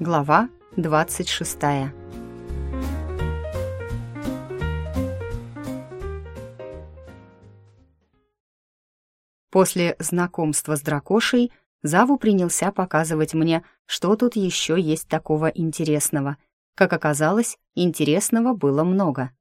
Глава 26 После знакомства с дракошей Заву принялся показывать мне, что тут еще есть такого интересного. Как оказалось, интересного было много.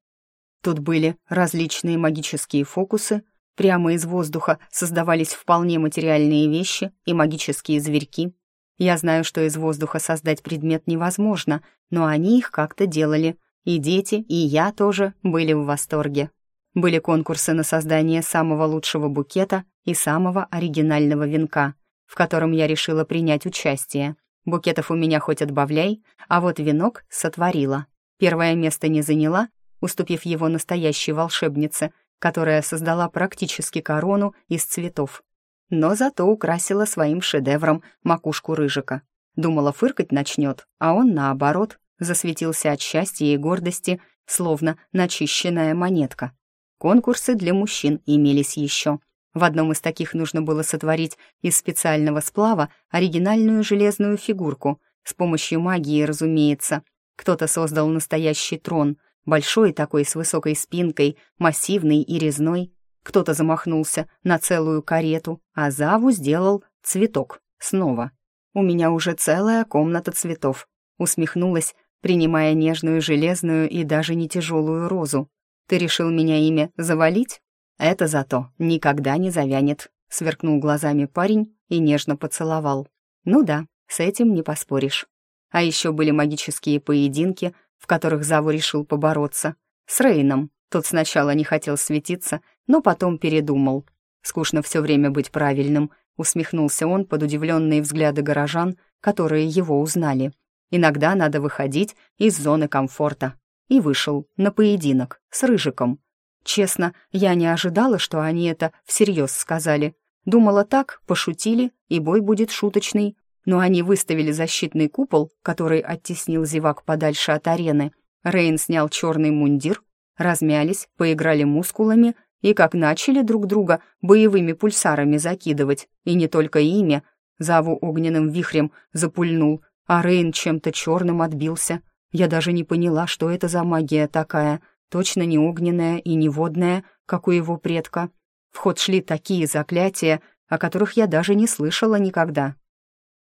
Тут были различные магические фокусы, прямо из воздуха создавались вполне материальные вещи и магические зверьки, я знаю, что из воздуха создать предмет невозможно, но они их как-то делали. И дети, и я тоже были в восторге. Были конкурсы на создание самого лучшего букета и самого оригинального венка, в котором я решила принять участие. Букетов у меня хоть отбавляй, а вот венок сотворила. Первое место не заняла, уступив его настоящей волшебнице, которая создала практически корону из цветов но зато украсила своим шедевром макушку рыжика. Думала, фыркать начнет, а он, наоборот, засветился от счастья и гордости, словно начищенная монетка. Конкурсы для мужчин имелись еще. В одном из таких нужно было сотворить из специального сплава оригинальную железную фигурку, с помощью магии, разумеется. Кто-то создал настоящий трон, большой такой с высокой спинкой, массивный и резной, кто-то замахнулся на целую карету, а Заву сделал цветок снова. «У меня уже целая комната цветов», — усмехнулась, принимая нежную железную и даже не тяжелую розу. «Ты решил меня ими завалить? Это зато никогда не завянет», — сверкнул глазами парень и нежно поцеловал. «Ну да, с этим не поспоришь». А еще были магические поединки, в которых Заву решил побороться. С Рейном. Тот сначала не хотел светиться, но потом передумал. «Скучно все время быть правильным», — усмехнулся он под удивленные взгляды горожан, которые его узнали. «Иногда надо выходить из зоны комфорта». И вышел на поединок с Рыжиком. Честно, я не ожидала, что они это всерьез сказали. Думала так, пошутили, и бой будет шуточный. Но они выставили защитный купол, который оттеснил зевак подальше от арены. Рейн снял черный мундир, размялись, поиграли мускулами — и как начали друг друга боевыми пульсарами закидывать, и не только ими, Заву огненным вихрем запульнул, а Рейн чем-то черным отбился. Я даже не поняла, что это за магия такая, точно не огненная и не водная, как у его предка. В ход шли такие заклятия, о которых я даже не слышала никогда.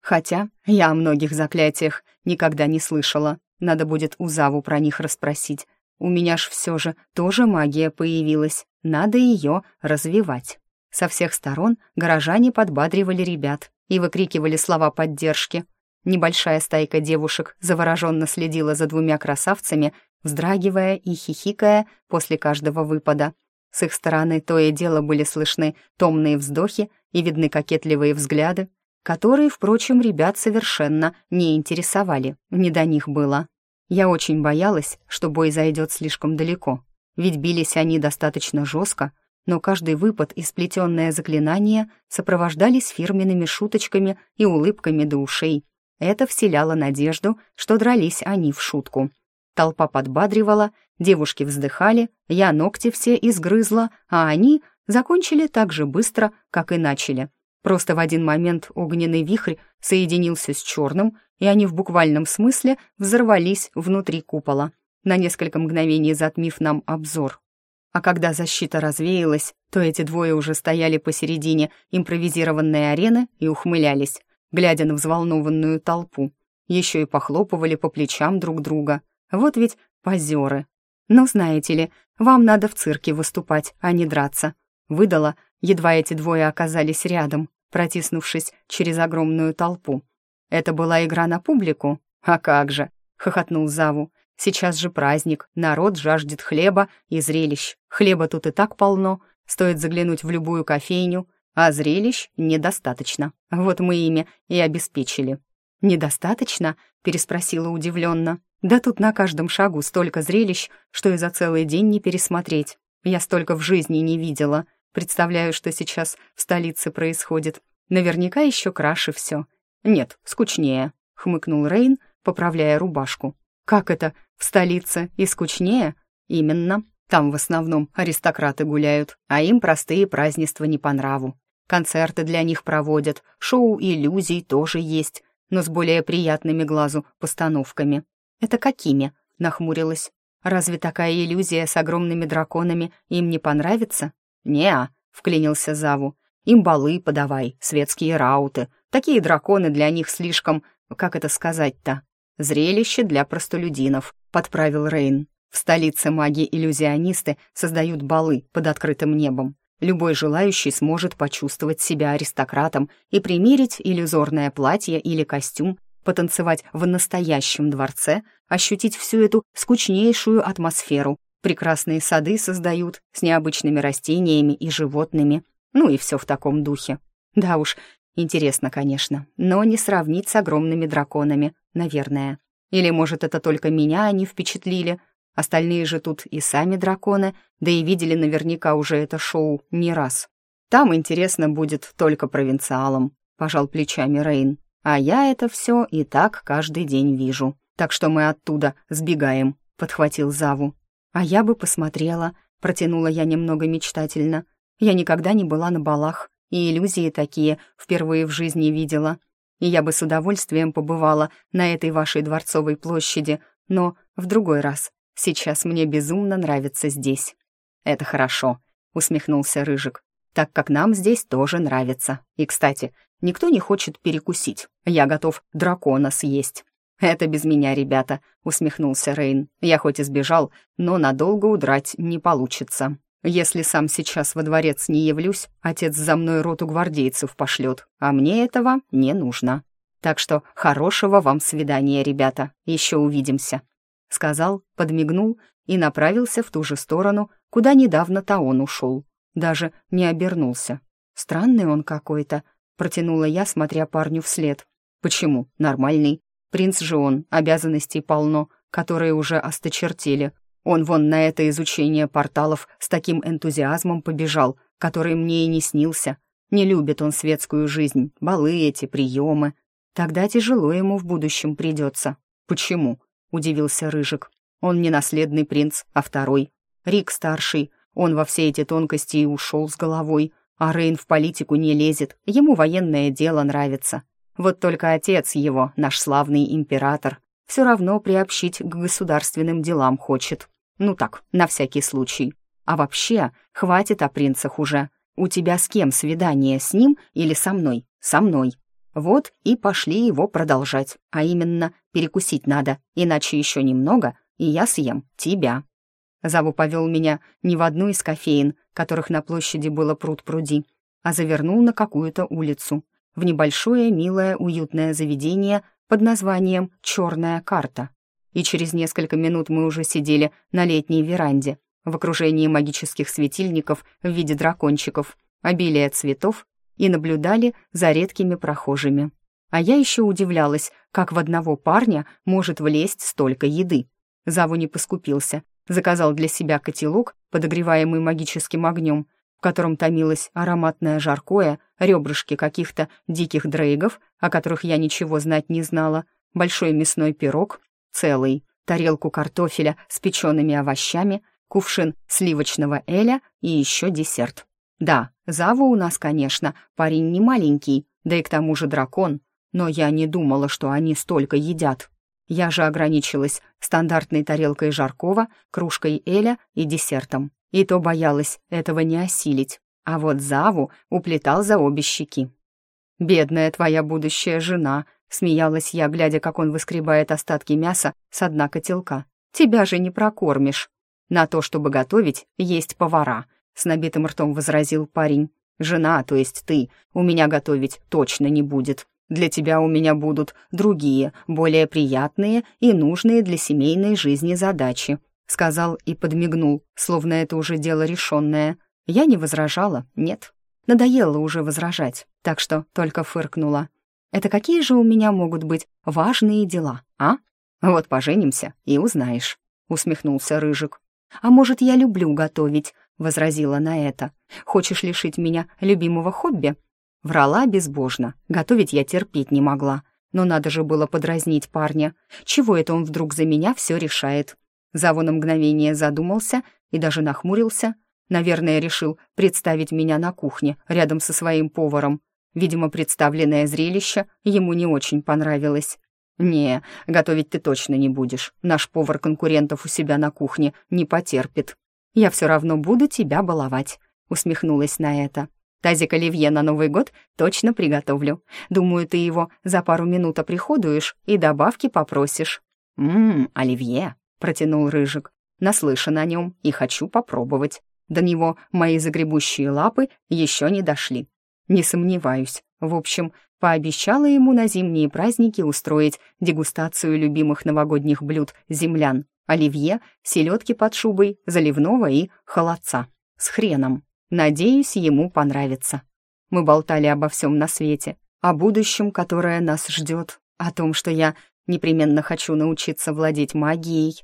Хотя я о многих заклятиях никогда не слышала. Надо будет у Заву про них расспросить. У меня ж все же тоже магия появилась, надо ее развивать. Со всех сторон горожане подбадривали ребят и выкрикивали слова поддержки. Небольшая стайка девушек завороженно следила за двумя красавцами, вздрагивая и хихикая после каждого выпада. С их стороны то и дело были слышны томные вздохи и видны кокетливые взгляды, которые, впрочем, ребят совершенно не интересовали, не до них было. Я очень боялась, что бой зайдет слишком далеко, ведь бились они достаточно жестко, но каждый выпад и сплетенное заклинание сопровождались фирменными шуточками и улыбками до ушей. Это вселяло надежду, что дрались они в шутку. Толпа подбадривала, девушки вздыхали, я ногти все изгрызла, а они закончили так же быстро, как и начали. Просто в один момент огненный вихрь соединился с черным, и они в буквальном смысле взорвались внутри купола, на несколько мгновений затмив нам обзор. А когда защита развеялась, то эти двое уже стояли посередине импровизированной арены и ухмылялись, глядя на взволнованную толпу. Еще и похлопывали по плечам друг друга. Вот ведь позеры. Но знаете ли, вам надо в цирке выступать, а не драться. Выдала, едва эти двое оказались рядом, протиснувшись через огромную толпу. Это была игра на публику? А как же, хохотнул Заву. Сейчас же праздник, народ жаждет хлеба и зрелищ. Хлеба тут и так полно, стоит заглянуть в любую кофейню, а зрелищ недостаточно. Вот мы ими и обеспечили. «Недостаточно?» — переспросила удивленно. «Да тут на каждом шагу столько зрелищ, что и за целый день не пересмотреть. Я столько в жизни не видела. Представляю, что сейчас в столице происходит. Наверняка еще краше все. «Нет, скучнее», — хмыкнул Рейн, поправляя рубашку. «Как это, в столице и скучнее?» «Именно. Там в основном аристократы гуляют, а им простые празднества не по нраву. Концерты для них проводят, шоу иллюзий тоже есть. но с более приятными глазу постановками. «Это какими?» — нахмурилась. «Разве такая иллюзия с огромными драконами им не понравится?» «Не-а», — вклинился Заву. «Им балы подавай, светские рауты. Такие драконы для них слишком... Как это сказать-то?» «Зрелище для простолюдинов», — подправил Рейн. «В столице маги-иллюзионисты создают балы под открытым небом. Любой желающий сможет почувствовать себя аристократом и примерить иллюзорное платье или костюм, потанцевать в настоящем дворце, ощутить всю эту скучнейшую атмосферу. Прекрасные сады создают с необычными растениями и животными. Ну и все в таком духе. Да уж, интересно, конечно, но не сравнить с огромными драконами, наверное. Или, может, это только меня они впечатлили, Остальные же тут и сами драконы, да и видели наверняка уже это шоу не раз. Там интересно будет только провинциалам, пожал плечами Рейн. А я это все и так каждый день вижу. Так что мы оттуда сбегаем, подхватил Заву. А я бы посмотрела, протянула я немного мечтательно. Я никогда не была на балах, и иллюзии такие впервые в жизни видела. И я бы с удовольствием побывала на этой вашей дворцовой площади, но в другой раз, Сейчас мне безумно нравится здесь». «Это хорошо», — усмехнулся Рыжик, «так как нам здесь тоже нравится. И, кстати, никто не хочет перекусить. Я готов дракона съесть». «Это без меня, ребята», — усмехнулся Рейн. «Я хоть и сбежал, но надолго удрать не получится. Если сам сейчас во дворец не явлюсь, отец за мной роту гвардейцев пошлет, а мне этого не нужно. Так что хорошего вам свидания, ребята. Еще увидимся сказал, подмигнул и направился в ту же сторону, куда недавно Таон ушел. Даже не обернулся. Странный он какой-то, протянула я, смотря парню вслед. Почему? Нормальный. Принц же он, обязанностей полно, которые уже осточертели. Он вон на это изучение порталов с таким энтузиазмом побежал, который мне и не снился. Не любит он светскую жизнь, балы эти, приемы. Тогда тяжело ему в будущем придется. Почему? — удивился Рыжик. «Он не наследный принц, а второй. Рик старший. Он во все эти тонкости и ушел с головой. А Рейн в политику не лезет, ему военное дело нравится. Вот только отец его, наш славный император, все равно приобщить к государственным делам хочет. Ну так, на всякий случай. А вообще, хватит о принцах уже. У тебя с кем свидание, с ним или со мной? Со мной. Вот и пошли его продолжать, а именно перекусить надо, иначе еще немного, и я съем тебя. Заву повел меня не в одну из кофеин, которых на площади было пруд-пруди, а завернул на какую-то улицу, в небольшое, милое, уютное заведение под названием «Черная карта». И через несколько минут мы уже сидели на летней веранде, в окружении магических светильников в виде дракончиков, обилия цветов и наблюдали за редкими прохожими. А я еще удивлялась, как в одного парня может влезть столько еды. Заву не поскупился, заказал для себя котелок, подогреваемый магическим огнем, в котором томилось ароматное жаркое, ребрышки каких-то диких дрейгов, о которых я ничего знать не знала, большой мясной пирог, целый, тарелку картофеля с печеными овощами, кувшин сливочного эля и еще десерт. Да, Зава у нас, конечно, парень не маленький, да и к тому же дракон, но я не думала, что они столько едят. Я же ограничилась стандартной тарелкой жаркого, кружкой эля и десертом. И то боялась этого не осилить. А вот Заву уплетал за обе щеки. «Бедная твоя будущая жена», — смеялась я, глядя, как он выскребает остатки мяса с дна котелка. «Тебя же не прокормишь». На то, чтобы готовить, есть повара — с набитым ртом возразил парень. «Жена, то есть ты, у меня готовить точно не будет. Для тебя у меня будут другие, более приятные и нужные для семейной жизни задачи», сказал и подмигнул, словно это уже дело решенное. Я не возражала, нет. Надоело уже возражать, так что только фыркнула. «Это какие же у меня могут быть важные дела, а? Вот поженимся и узнаешь», усмехнулся Рыжик. «А может, я люблю готовить?» — возразила на это. «Хочешь лишить меня любимого хобби?» Врала безбожно, готовить я терпеть не могла. Но надо же было подразнить парня. Чего это он вдруг за меня все решает? Заву на мгновение задумался и даже нахмурился. Наверное, решил представить меня на кухне рядом со своим поваром. Видимо, представленное зрелище ему не очень понравилось. «Не, готовить ты точно не будешь. Наш повар конкурентов у себя на кухне не потерпит. Я все равно буду тебя баловать», — усмехнулась на это. «Тазик оливье на Новый год точно приготовлю. Думаю, ты его за пару минут оприходуешь и добавки попросишь». «Ммм, оливье», — протянул Рыжик. «Наслышан о нем и хочу попробовать. До него мои загребущие лапы еще не дошли. Не сомневаюсь. В общем, пообещала ему на зимние праздники устроить дегустацию любимых новогодних блюд землян, оливье, селедки под шубой, заливного и холодца. С хреном. Надеюсь, ему понравится. Мы болтали обо всем на свете, о будущем, которое нас ждет, о том, что я непременно хочу научиться владеть магией.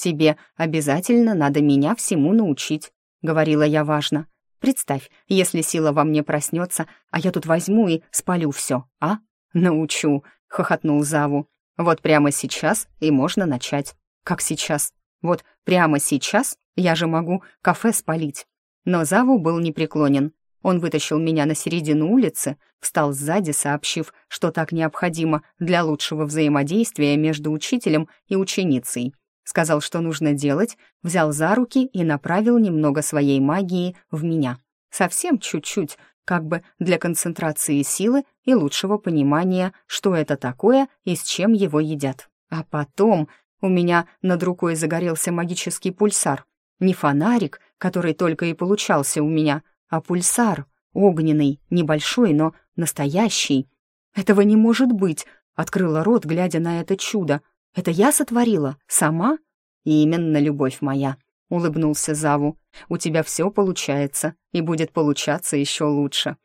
Тебе обязательно надо меня всему научить, говорила я важно. Представь, если сила во мне проснется, а я тут возьму и спалю все, а? Научу, хохотнул Заву. Вот прямо сейчас и можно начать. Как сейчас? Вот прямо сейчас я же могу кафе спалить. Но Заву был непреклонен. Он вытащил меня на середину улицы, встал сзади, сообщив, что так необходимо для лучшего взаимодействия между учителем и ученицей сказал, что нужно делать, взял за руки и направил немного своей магии в меня. Совсем чуть-чуть, как бы для концентрации силы и лучшего понимания, что это такое и с чем его едят. А потом у меня над рукой загорелся магический пульсар. Не фонарик, который только и получался у меня, а пульсар, огненный, небольшой, но настоящий. «Этого не может быть!» — открыла рот, глядя на это чудо. Это я сотворила? Сама?» «Именно, любовь моя», — улыбнулся Заву. «У тебя все получается, и будет получаться еще лучше».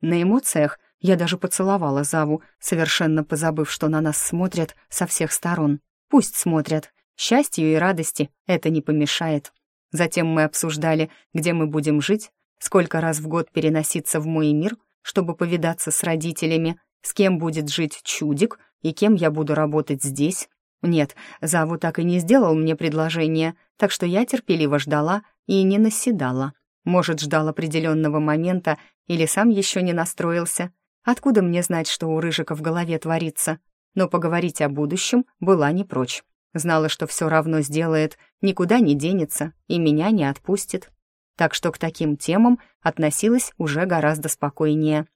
На эмоциях я даже поцеловала Заву, совершенно позабыв, что на нас смотрят со всех сторон. Пусть смотрят. Счастью и радости это не помешает. Затем мы обсуждали, где мы будем жить, сколько раз в год переноситься в мой мир, чтобы повидаться с родителями, с кем будет жить чудик и кем я буду работать здесь, нет, Заву так и не сделал мне предложение, так что я терпеливо ждала и не наседала. Может, ждал определенного момента или сам еще не настроился. Откуда мне знать, что у Рыжика в голове творится? Но поговорить о будущем была не прочь. Знала, что все равно сделает, никуда не денется и меня не отпустит. Так что к таким темам относилась уже гораздо спокойнее.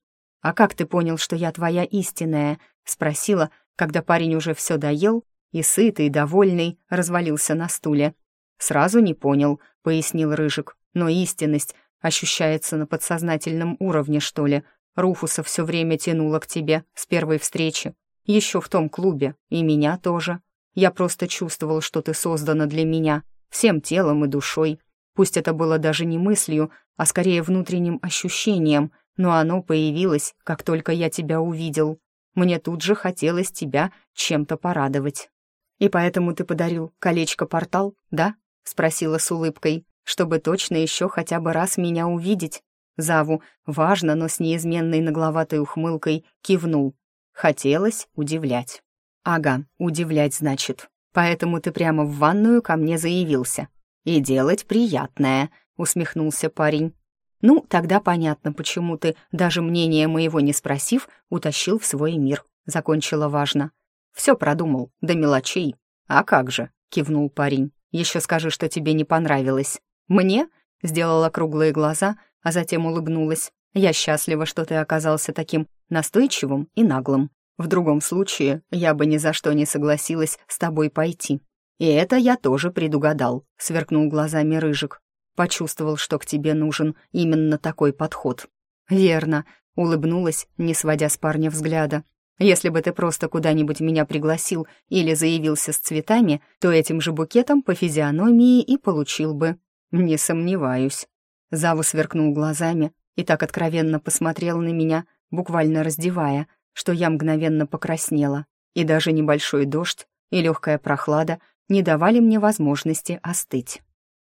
«А как ты понял, что я твоя истинная?» — спросила, когда парень уже все доел и сытый, довольный, развалился на стуле. «Сразу не понял», — пояснил Рыжик, «но истинность ощущается на подсознательном уровне, что ли. Руфуса все время тянула к тебе с первой встречи. Еще в том клубе, и меня тоже. Я просто чувствовал, что ты создана для меня, всем телом и душой. Пусть это было даже не мыслью, а скорее внутренним ощущением, но оно появилось, как только я тебя увидел. Мне тут же хотелось тебя чем-то порадовать. «И поэтому ты подарил колечко-портал, да?» — спросила с улыбкой, чтобы точно еще хотя бы раз меня увидеть. Заву, важно, но с неизменной нагловатой ухмылкой, кивнул. Хотелось удивлять. «Ага, удивлять, значит. Поэтому ты прямо в ванную ко мне заявился. И делать приятное», — усмехнулся парень. «Ну, тогда понятно, почему ты, даже мнения моего не спросив, утащил в свой мир», — закончила важно. Все продумал, до мелочей. А как же, кивнул парень. Еще скажи, что тебе не понравилось. Мне? Сделала круглые глаза, а затем улыбнулась. Я счастлива, что ты оказался таким настойчивым и наглым. В другом случае я бы ни за что не согласилась с тобой пойти. И это я тоже предугадал, сверкнул глазами Рыжик. Почувствовал, что к тебе нужен именно такой подход. Верно, улыбнулась, не сводя с парня взгляда. Если бы ты просто куда-нибудь меня пригласил или заявился с цветами, то этим же букетом по физиономии и получил бы. Не сомневаюсь. Заву сверкнул глазами и так откровенно посмотрел на меня, буквально раздевая, что я мгновенно покраснела. И даже небольшой дождь и легкая прохлада не давали мне возможности остыть.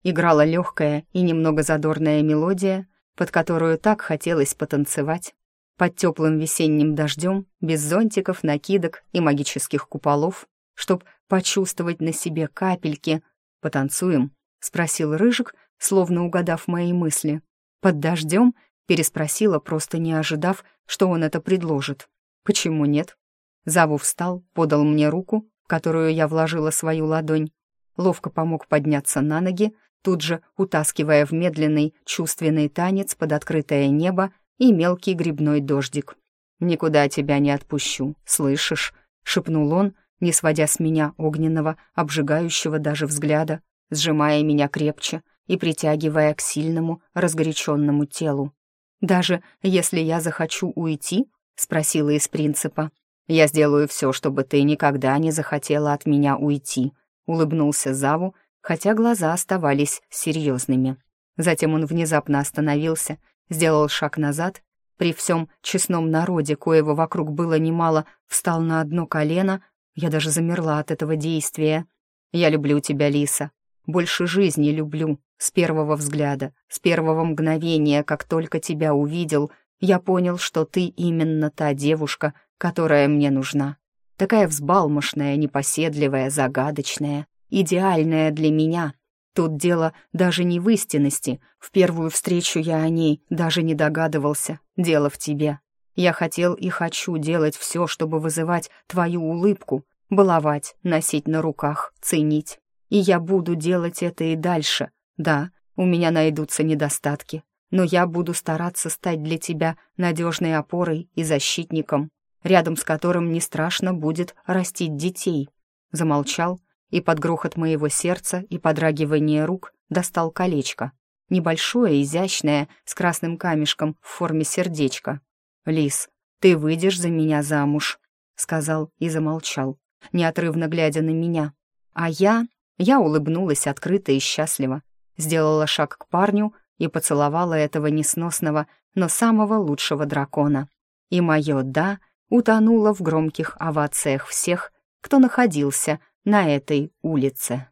Играла легкая и немного задорная мелодия, под которую так хотелось потанцевать. Под теплым весенним дождем, без зонтиков, накидок и магических куполов, чтоб почувствовать на себе капельки. «Потанцуем?» — спросил Рыжик, словно угадав мои мысли. «Под дождем?» Переспросила, просто не ожидав, что он это предложит. «Почему нет?» Заву встал, подал мне руку, в которую я вложила свою ладонь, ловко помог подняться на ноги, тут же утаскивая в медленный, чувственный танец под открытое небо и мелкий грибной дождик. «Никуда тебя не отпущу, слышишь?» — шепнул он, не сводя с меня огненного, обжигающего даже взгляда, сжимая меня крепче и притягивая к сильному, разгоряченному телу. «Даже если я захочу уйти?» — спросила из принципа. «Я сделаю все, чтобы ты никогда не захотела от меня уйти», — улыбнулся Заву, хотя глаза оставались серьезными. Затем он внезапно остановился, сделал шаг назад, при всем честном народе, коего вокруг было немало, встал на одно колено, я даже замерла от этого действия. «Я люблю тебя, Лиса. Больше жизни люблю. С первого взгляда, с первого мгновения, как только тебя увидел, я понял, что ты именно та девушка, которая мне нужна. Такая взбалмошная, непоседливая, загадочная, идеальная для меня. Тут дело даже не в истинности. В первую встречу я о ней даже не догадывался. Дело в тебе. Я хотел и хочу делать все, чтобы вызывать твою улыбку, баловать, носить на руках, ценить. И я буду делать это и дальше. Да, у меня найдутся недостатки, но я буду стараться стать для тебя надежной опорой и защитником, рядом с которым не страшно будет растить детей. Замолчал и под грохот моего сердца и подрагивание рук достал колечко. Небольшое, изящное, с красным камешком в форме сердечка. «Лис, ты выйдешь за меня замуж», — сказал и замолчал, неотрывно глядя на меня. А я... Я улыбнулась открыто и счастливо, сделала шаг к парню и поцеловала этого несносного, но самого лучшего дракона. И мое «да» утонуло в громких овациях всех, кто находился на этой улице.